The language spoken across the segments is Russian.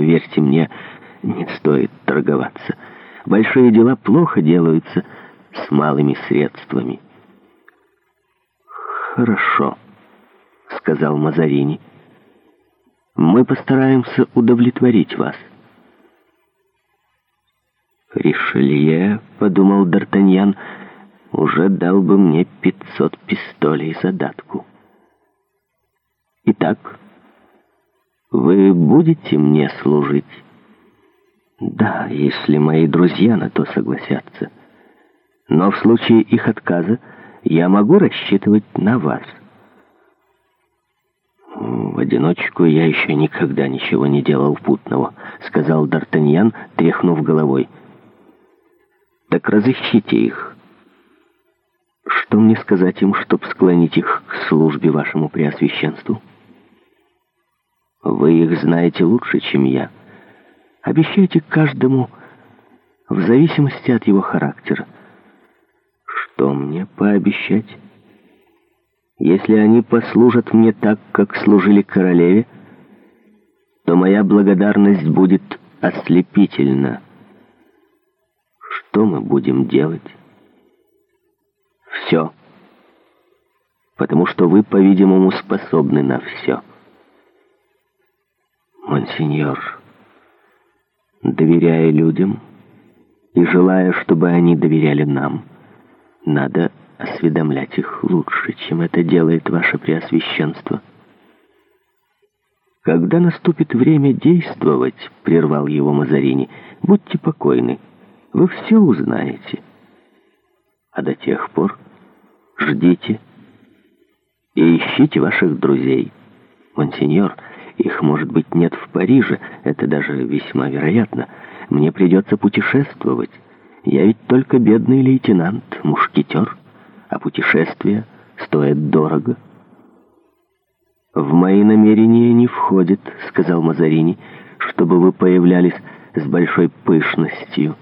верьте мне, не стоит торговаться. Большие дела плохо делаются с малыми средствами. «Хорошо», — сказал Мазарини. «Мы постараемся удовлетворить вас». «Ришелье», — подумал Д'Артаньян, — «уже дал бы мне пятьсот пистолей задатку». «Итак», вы будете мне служить? Да, если мои друзья на то согласятся. Но в случае их отказа я могу рассчитывать на вас. В одиночку я еще никогда ничего не делал путного, сказал Д'Артаньян, тряхнув головой. Так разыщите их. Что мне сказать им, чтоб склонить их к службе вашему преосвященству? — вы их знаете лучше, чем я. Обещайте каждому в зависимости от его характера. Что мне пообещать? Если они послужат мне так, как служили королеве, то моя благодарность будет ослепительна. Что мы будем делать? Все. Потому что вы, по-видимому, способны на все. Монсеньор, доверяя людям и желая, чтобы они доверяли нам, надо осведомлять их лучше, чем это делает ваше Преосвященство. «Когда наступит время действовать, — прервал его Мазарини, — будьте покойны, вы все узнаете. А до тех пор ждите и ищите ваших друзей. Монсеньор — их, может быть, нет в Париже, это даже весьма вероятно. Мне придется путешествовать. Я ведь только бедный лейтенант, мушкетер, а путешествие стоит дорого». «В мои намерения не входит», — сказал Мазарини, — «чтобы вы появлялись с большой пышностью.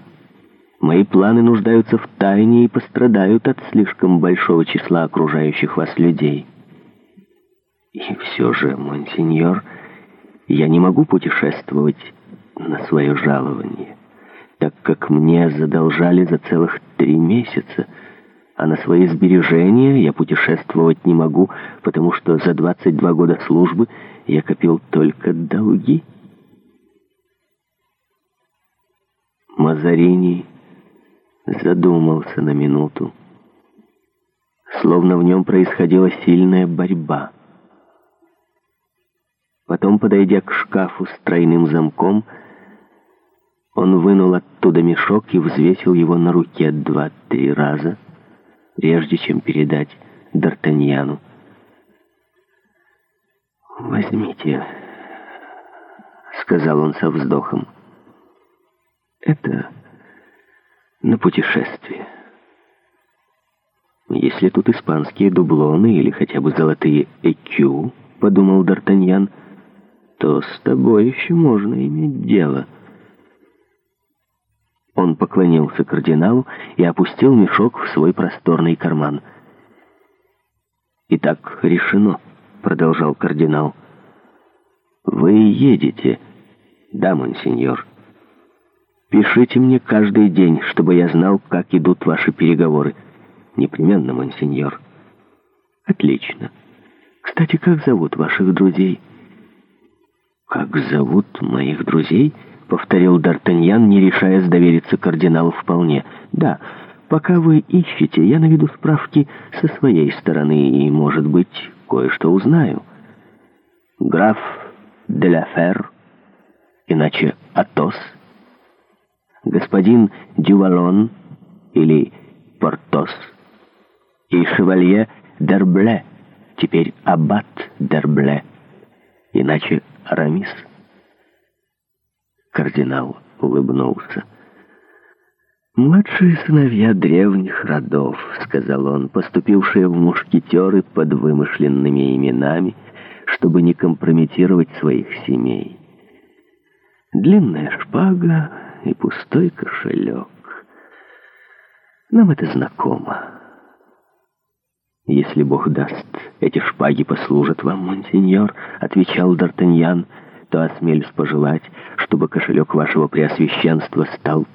Мои планы нуждаются в тайне и пострадают от слишком большого числа окружающих вас людей». «И все же, монсеньор...» Я не могу путешествовать на свое жалование, так как мне задолжали за целых три месяца, а на свои сбережения я путешествовать не могу, потому что за 22 года службы я копил только долги. Мазарини задумался на минуту, словно в нем происходила сильная борьба — Потом, подойдя к шкафу с тройным замком, он вынул оттуда мешок и взвесил его на руке два-три раза, прежде чем передать Д'Артаньяну. «Возьмите», — сказал он со вздохом, — «это на путешествие. Если тут испанские дублоны или хотя бы золотые экю, — подумал Д'Артаньян, — то с тобой еще можно иметь дело». Он поклонился кардиналу и опустил мешок в свой просторный карман. «Итак, решено», — продолжал кардинал. «Вы едете, да, монсеньор. Пишите мне каждый день, чтобы я знал, как идут ваши переговоры. Непременно, монсеньор». «Отлично. Кстати, как зовут ваших друзей?» «Как зовут моих друзей?» — повторил Д'Артаньян, не решаясь довериться кардиналу вполне. «Да, пока вы ищете, я наведу справки со своей стороны и, может быть, кое-что узнаю». «Граф де ла иначе Атос, господин Дювалон или Портос и шевалье Дербле, теперь Аббат Дербле» иначе Арамис. Кардинал улыбнулся. «Младшие сыновья древних родов», — сказал он, поступившие в мушкетеры под вымышленными именами, чтобы не компрометировать своих семей. «Длинная шпага и пустой кошелек. Нам это знакомо. Если Бог даст, «Эти шпаги послужат вам, монсеньор», — отвечал Д'Артаньян, — «то осмелюсь пожелать, чтобы кошелек вашего преосвященства стал